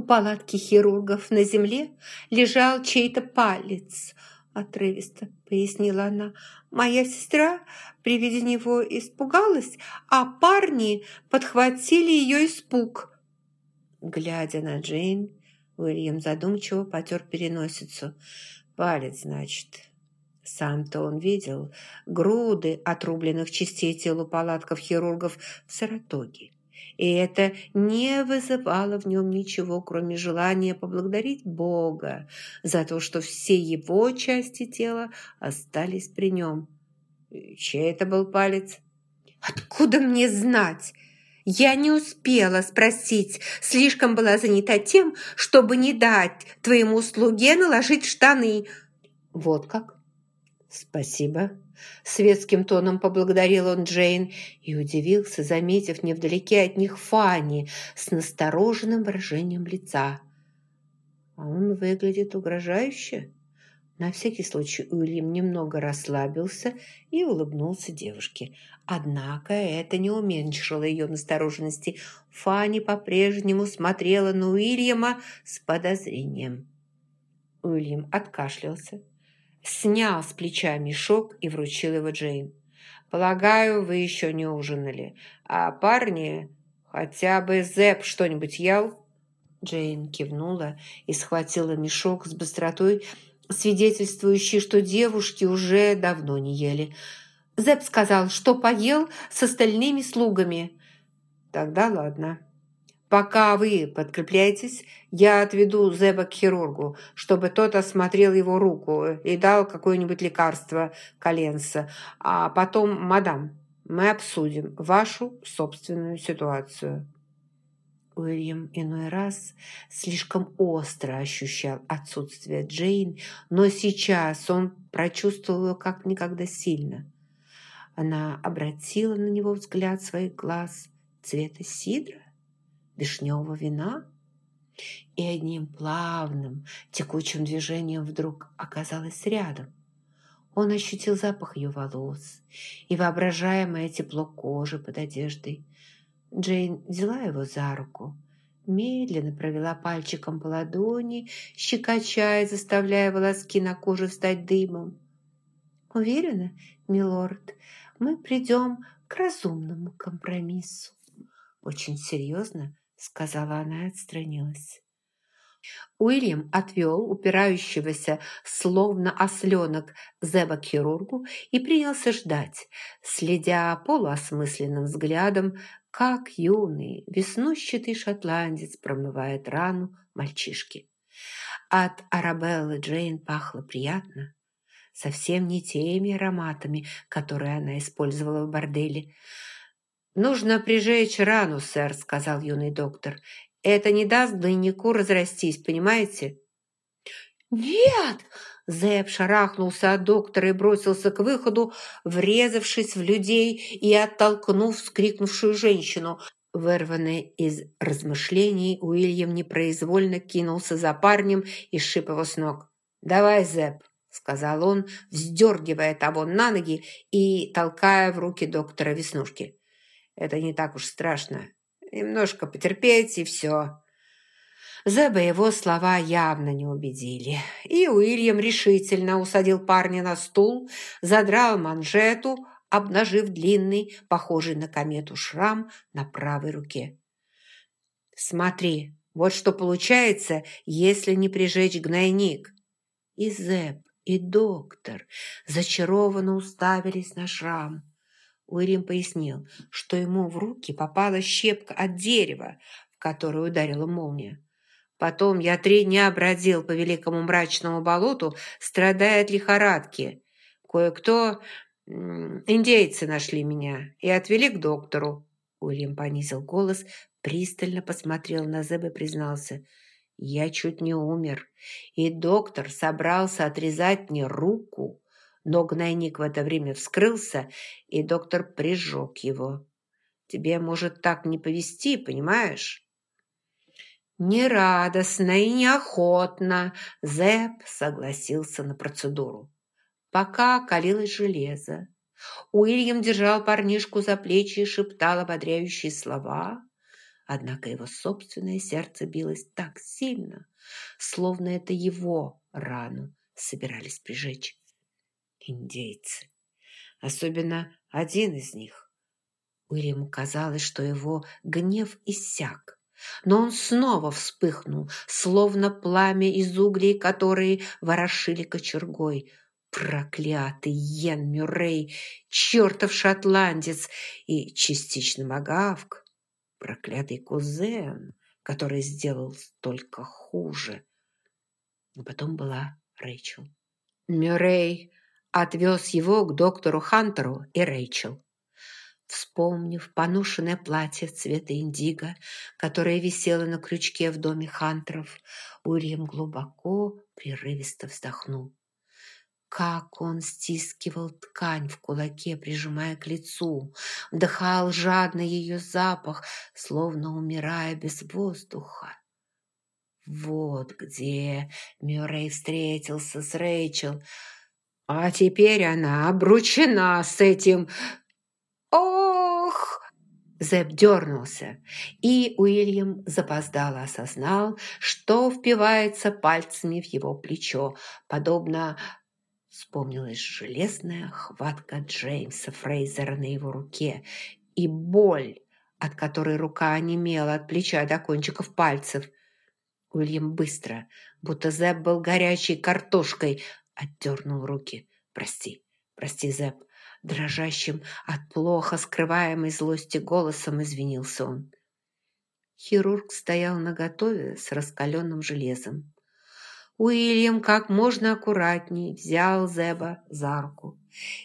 У палатки хирургов на земле лежал чей-то палец – отрывисто пояснила она. «Моя сестра при виде него испугалась, а парни подхватили ее испуг». Глядя на Джейн, Уильям задумчиво потер переносицу. «Палец, значит». Сам-то он видел груды отрубленных частей тела палатков хирургов в Саратоге и это не вызывало в нем ничего, кроме желания поблагодарить Бога за то, что все его части тела остались при нем. Чей это был палец? «Откуда мне знать?» Я не успела спросить, слишком была занята тем, чтобы не дать твоему слуге наложить штаны. Вот как? Спасибо. Светским тоном поблагодарил он Джейн и удивился, заметив невдалеке от них Фанни с настороженным выражением лица. А он выглядит угрожающе. На всякий случай Уильям немного расслабился и улыбнулся девушке. Однако это не уменьшило ее настороженности. Фанни по-прежнему смотрела на Уильяма с подозрением. Уильям откашлялся снял с плеча мешок и вручил его Джейн. «Полагаю, вы еще не ужинали. А парни, хотя бы Зэп что-нибудь ел?» Джейн кивнула и схватила мешок с быстротой, свидетельствующей, что девушки уже давно не ели. Зэп сказал, что поел с остальными слугами. «Тогда ладно». Пока вы подкрепляетесь, я отведу Зеба к хирургу, чтобы тот осмотрел его руку и дал какое-нибудь лекарство коленца. А потом, мадам, мы обсудим вашу собственную ситуацию». Уильям иной раз слишком остро ощущал отсутствие Джейн, но сейчас он прочувствовал ее как никогда сильно. Она обратила на него взгляд своих глаз цвета сидра вишневого вина и одним плавным, текучим движением вдруг оказалась рядом. Он ощутил запах ее волос и воображаемое тепло кожи под одеждой. Джейн взяла его за руку, медленно провела пальчиком по ладони, щекочая, заставляя волоски на коже стать дымом. «Уверена, милорд, мы придем к разумному компромиссу». Очень серьезно сказала она и отстранилась. Уильям отвел упирающегося, словно осленок, Зеба к хирургу и принялся ждать, следя полуосмысленным взглядом, как юный, веснущатый шотландец промывает рану мальчишки. От Арабеллы Джейн пахло приятно, совсем не теми ароматами, которые она использовала в борделе – «Нужно прижечь рану, сэр», — сказал юный доктор. «Это не даст двойнику разрастись, понимаете?» «Нет!» Зэп шарахнулся от доктора и бросился к выходу, врезавшись в людей и оттолкнув вскрикнувшую женщину. Вырванный из размышлений, Уильям непроизвольно кинулся за парнем и сшиб его с ног. «Давай, Зэп», — сказал он, вздергивая того на ноги и толкая в руки доктора веснушки. Это не так уж страшно. Немножко потерпеть, и все». Зеба его слова явно не убедили. И Уильям решительно усадил парня на стул, задрал манжету, обнажив длинный, похожий на комету шрам на правой руке. «Смотри, вот что получается, если не прижечь гнойник». И Зеб, и доктор зачарованно уставились на шрам. Уильям пояснил, что ему в руки попала щепка от дерева, в которую ударила молния. Потом я три дня бродил по великому мрачному болоту, страдая от лихорадки. Кое-кто, индейцы, нашли меня и отвели к доктору. Уильям понизил голос, пристально посмотрел на Зеб и признался. «Я чуть не умер, и доктор собрался отрезать мне руку, но гнойник в это время вскрылся, и доктор прижег его. Тебе может так не повести, понимаешь? Нерадостно и неохотно Зэп согласился на процедуру. Пока калилось железо, Уильям держал парнишку за плечи и шептал ободряющие слова, Однако его собственное сердце билось так сильно, словно это его рану собирались прижечь. Индейцы. Особенно один из них. Уильяму казалось, что его гнев иссяк. Но он снова вспыхнул, словно пламя из углей, которые ворошили кочергой. Проклятый Йен Мюррей, чертов шотландец и частично Магавк. Проклятый кузен, который сделал столько хуже. А потом была Рэйчел. Мюррей отвез его к доктору Хантеру и Рэйчел. Вспомнив поношенное платье цвета индиго, которое висело на крючке в доме Хантеров, Уильям глубоко, прерывисто вздохнул. Как он стискивал ткань в кулаке, прижимая к лицу, вдыхал жадно ее запах, словно умирая без воздуха. Вот где Мюррей встретился с Рэйчел, а теперь она обручена с этим... Ох! Зэп дернулся, и Уильям запоздало осознал, что впивается пальцами в его плечо, подобно Вспомнилась железная хватка Джеймса Фрейзера на его руке и боль, от которой рука онемела от плеча до кончиков пальцев. Уильям быстро, будто Зэп был горячей картошкой, отдернул руки. «Прости, прости, Зэп». Дрожащим от плохо скрываемой злости голосом извинился он. Хирург стоял наготове с раскаленным железом. Уильям как можно аккуратней взял Зеба за руку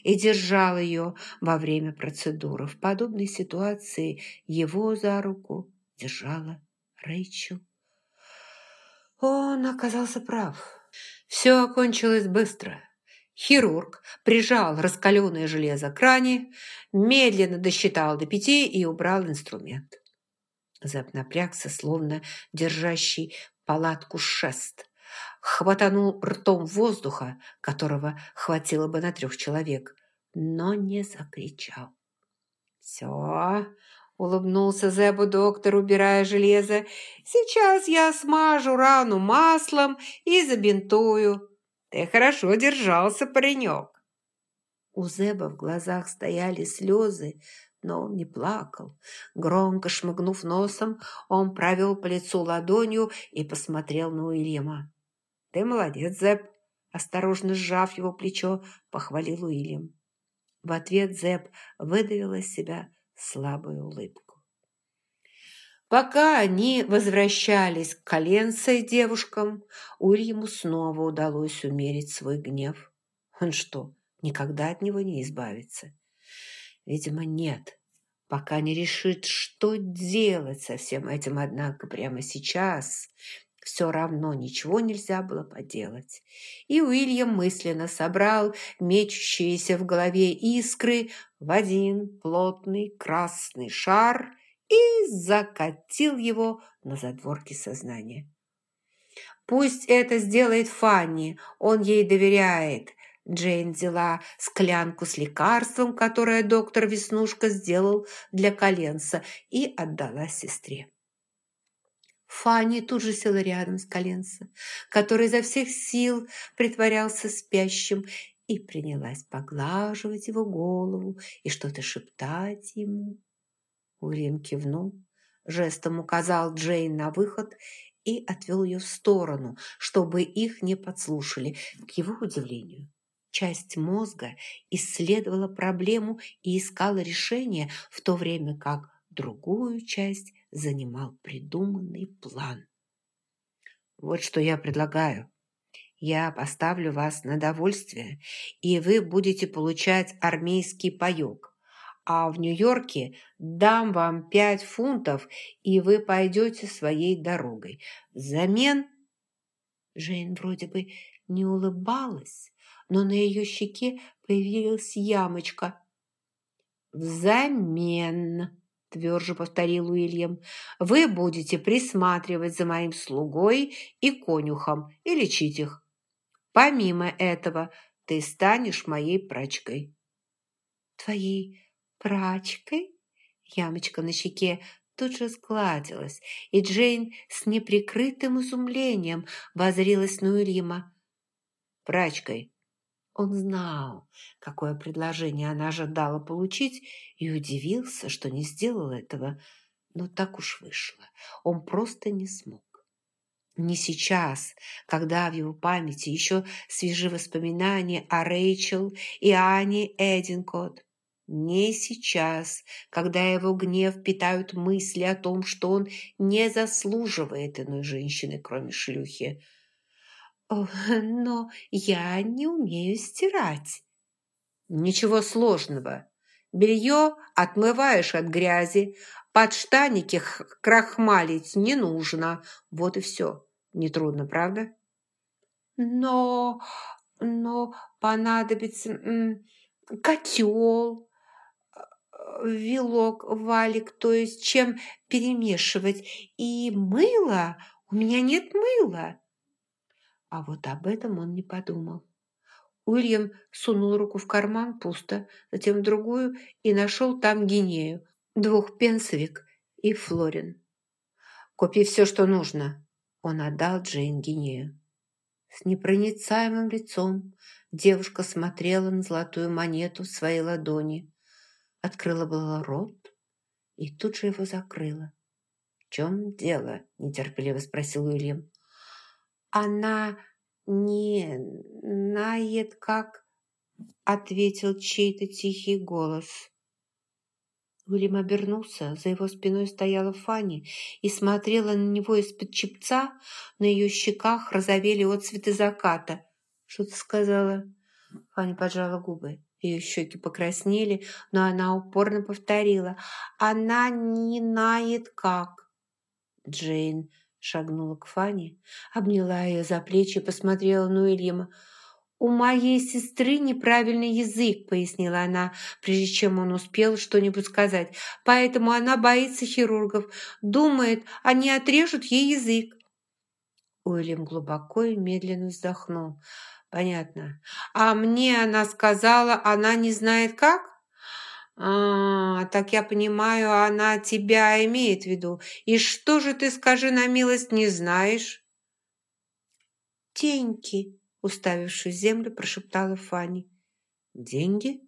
и держал ее во время процедуры. В подобной ситуации его за руку держала Рэйчел. Он оказался прав. Все окончилось быстро. Хирург прижал раскаленное железо к ране, медленно досчитал до пяти и убрал инструмент. Зэб напрягся, словно держащий палатку шест хватанул ртом воздуха, которого хватило бы на трех человек, но не закричал. «Все!» – улыбнулся Зебу доктор, убирая железо. «Сейчас я смажу рану маслом и забинтую. Ты хорошо держался, паренек!» У Зеба в глазах стояли слезы, но он не плакал. Громко шмыгнув носом, он провел по лицу ладонью и посмотрел на Уильяма. «Ты молодец, Зэп!» Осторожно сжав его плечо, похвалил Уильям. В ответ Зэп выдавил из себя слабую улыбку. Пока они возвращались к коленце девушкам, Уильяму снова удалось умерить свой гнев. Он что, никогда от него не избавится? Видимо, нет, пока не решит, что делать со всем этим, однако прямо сейчас все равно ничего нельзя было поделать. И Уильям мысленно собрал мечущиеся в голове искры в один плотный красный шар и закатил его на задворки сознания. «Пусть это сделает Фанни, он ей доверяет», Джейн взяла склянку с лекарством, которое доктор Веснушка сделал для коленца, и отдала сестре. Фанни тут же села рядом с коленца, который изо всех сил притворялся спящим, и принялась поглаживать его голову и что-то шептать ему. Уильям кивнул, жестом указал Джейн на выход и отвел ее в сторону, чтобы их не подслушали. К его удивлению, часть мозга исследовала проблему и искала решение, в то время как другую часть занимал придуманный план. «Вот что я предлагаю. Я поставлю вас на довольствие, и вы будете получать армейский паёк. А в Нью-Йорке дам вам пять фунтов, и вы пойдете своей дорогой. Взамен...» Жейн вроде бы не улыбалась, но на ее щеке появилась ямочка. «Взамен...» тверже повторил Уильям. «Вы будете присматривать за моим слугой и конюхом и лечить их. Помимо этого, ты станешь моей прачкой». «Твоей прачкой?» Ямочка на щеке тут же сгладилась, и Джейн с неприкрытым изумлением возрилась на Уильяма. «Прачкой». Он знал, какое предложение она ожидала получить, и удивился, что не сделал этого. Но так уж вышло. Он просто не смог. Не сейчас, когда в его памяти еще свежи воспоминания о Рэйчел и Ане Эдинкот. Не сейчас, когда его гнев питают мысли о том, что он не заслуживает иной женщины, кроме шлюхи. «Но я не умею стирать». «Ничего сложного. Белье отмываешь от грязи, подштаники крахмалить не нужно. Вот и все. Нетрудно, правда?» «Но... но понадобится котел, вилок, валик, то есть чем перемешивать. И мыло. У меня нет мыла. А вот об этом он не подумал. Уильям сунул руку в карман, пусто, затем в другую и нашел там гинею, двухпенсовик и флорин. «Купи все, что нужно», – он отдал Джейн гинею. С непроницаемым лицом девушка смотрела на золотую монету в своей ладони открыла было рот и тут же его закрыла. «В чем дело?» – нетерпеливо спросил Уильям. «Она не нает, как...» – ответил чей-то тихий голос. Уильям обернулся, за его спиной стояла Фанни и смотрела на него из-под чепца, на ее щеках розовели отцветы заката. «Что ты сказала?» Фанни поджала губы. Ее щеки покраснели, но она упорно повторила. «Она не нает как!» Джейн шагнула к Фане, обняла ее за плечи и посмотрела на Уильяма. «У моей сестры неправильный язык», — пояснила она, прежде чем он успел что-нибудь сказать. «Поэтому она боится хирургов. Думает, они отрежут ей язык». Уильям глубоко и медленно вздохнул. Понятно. А мне она сказала, она не знает как? А, так я понимаю, она тебя имеет в виду. И что же ты, скажи на милость, не знаешь? Деньги, уставившись в землю, прошептала Фанни. Деньги?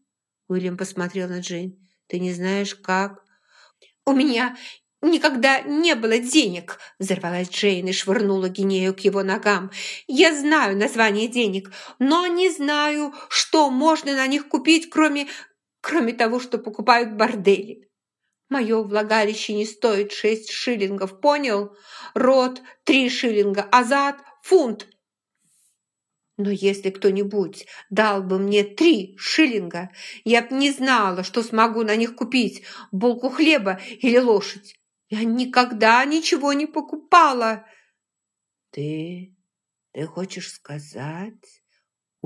Уильям посмотрел на Джейн. Ты не знаешь, как? У меня «Никогда не было денег!» – взорвалась Джейн и швырнула Гинею к его ногам. «Я знаю название денег, но не знаю, что можно на них купить, кроме, кроме того, что покупают бордели. Мое влагалище не стоит шесть шиллингов, понял? Рот – три шиллинга, а зад – фунт. Но если кто-нибудь дал бы мне три шиллинга, я б не знала, что смогу на них купить булку хлеба или лошадь. Я никогда ничего не покупала. Ты... ты хочешь сказать...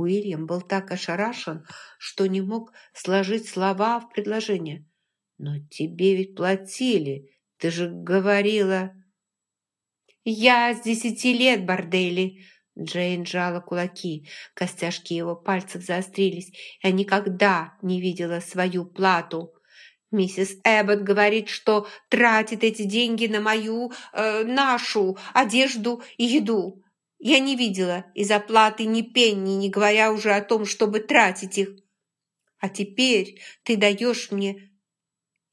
Уильям был так ошарашен, что не мог сложить слова в предложение. «Но тебе ведь платили, ты же говорила...» «Я с десяти лет, бордели!» Джейн жала кулаки, костяшки его пальцев заострились. «Я никогда не видела свою плату!» Миссис Эббот говорит, что тратит эти деньги на мою, э, нашу одежду и еду. Я не видела из оплаты ни пенни, не говоря уже о том, чтобы тратить их. А теперь ты даешь мне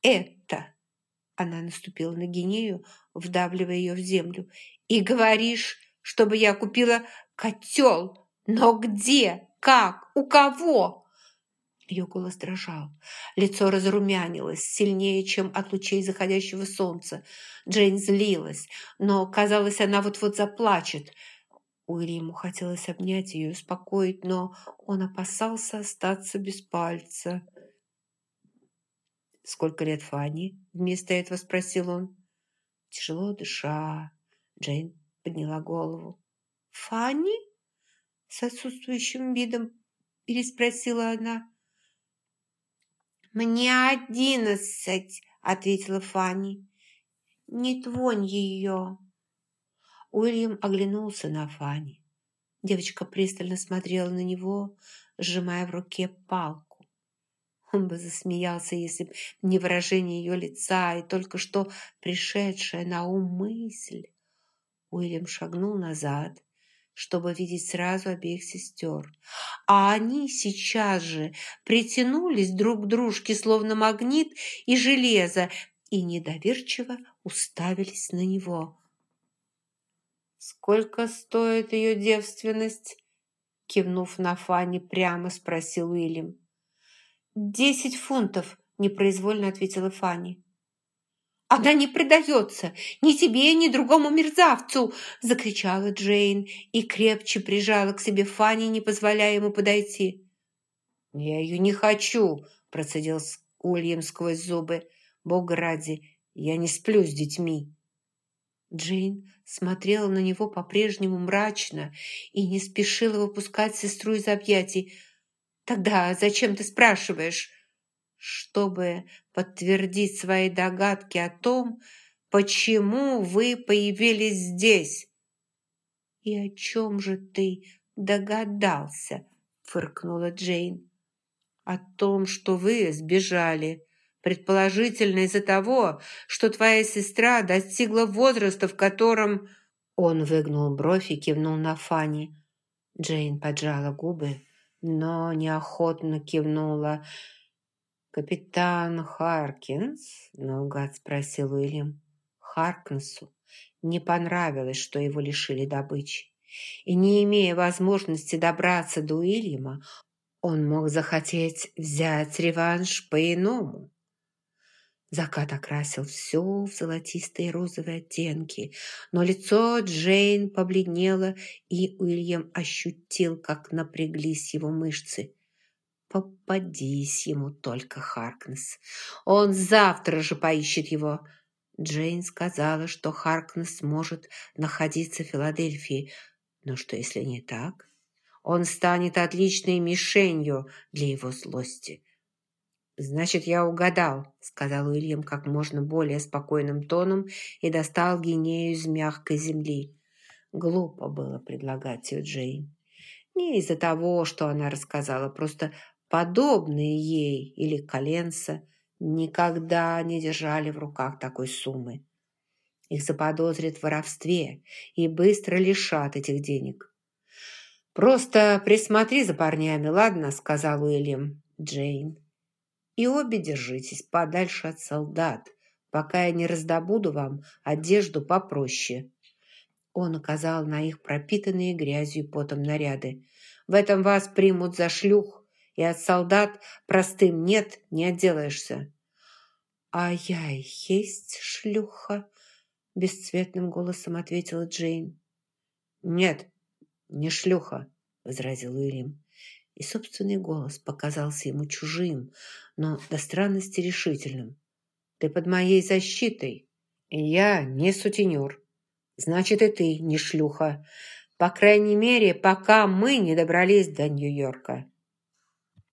это. Она наступила на Гинею, вдавливая ее в землю. И говоришь, чтобы я купила котел. Но где? Как? У кого? Ее голос дрожал. Лицо разрумянилось сильнее, чем от лучей заходящего солнца. Джейн злилась, но, казалось, она вот-вот заплачет. Уильяму хотелось обнять ее и успокоить, но он опасался остаться без пальца. «Сколько лет Фанни?» – вместо этого спросил он. Тяжело дыша, Джейн подняла голову. «Фанни?» – с отсутствующим видом переспросила она. «Мне одиннадцать», — ответила Фанни. «Не твонь ее». Уильям оглянулся на Фанни. Девочка пристально смотрела на него, сжимая в руке палку. Он бы засмеялся, если б не выражение ее лица и только что пришедшая на ум мысль. Уильям шагнул назад, чтобы видеть сразу обеих сестер. А они сейчас же притянулись друг к дружке, словно магнит и железо, и недоверчиво уставились на него. «Сколько стоит ее девственность?» Кивнув на Фанни, прямо спросил Уильям. «Десять фунтов», – непроизвольно ответила Фанни. «Она не предается ни тебе, ни другому мерзавцу!» – закричала Джейн и крепче прижала к себе Фанни, не позволяя ему подойти. «Я ее не хочу!» – процедил Уильям сквозь зубы. «Бог ради, я не сплю с детьми!» Джейн смотрела на него по-прежнему мрачно и не спешила выпускать сестру из объятий. «Тогда зачем ты спрашиваешь?» «Чтобы подтвердить свои догадки о том, почему вы появились здесь». «И о чем же ты догадался?» – фыркнула Джейн. «О том, что вы сбежали» предположительно из-за того, что твоя сестра достигла возраста, в котором...» Он выгнул бровь и кивнул на Фанни. Джейн поджала губы, но неохотно кивнула. «Капитан Харкинс?» – наугад спросил Уильям. Харкинсу не понравилось, что его лишили добычи. И не имея возможности добраться до Уильяма, он мог захотеть взять реванш по-иному. Закат окрасил все в золотистые розовые оттенки, но лицо Джейн побледнело, и Уильям ощутил, как напряглись его мышцы. Попадись ему только, Харкнес. Он завтра же поищет его. Джейн сказала, что Харкнес может находиться в Филадельфии. Но что, если не так? Он станет отличной мишенью для его злости. «Значит, я угадал», – сказал Уильям как можно более спокойным тоном и достал гинею из мягкой земли. Глупо было предлагать ее Джейн. Не из-за того, что она рассказала, просто подобные ей или коленца никогда не держали в руках такой суммы. Их заподозрят в воровстве и быстро лишат этих денег. «Просто присмотри за парнями, ладно?» – сказал Уильям. Джейн и обе держитесь подальше от солдат, пока я не раздобуду вам одежду попроще». Он указал на их пропитанные грязью потом наряды. «В этом вас примут за шлюх, и от солдат простым нет, не отделаешься». «А я и есть шлюха», – бесцветным голосом ответила Джейн. «Нет, не шлюха», – возразил Уильям и собственный голос показался ему чужим, но до странности решительным. «Ты под моей защитой, и я не сутенер. Значит, и ты не шлюха. По крайней мере, пока мы не добрались до Нью-Йорка».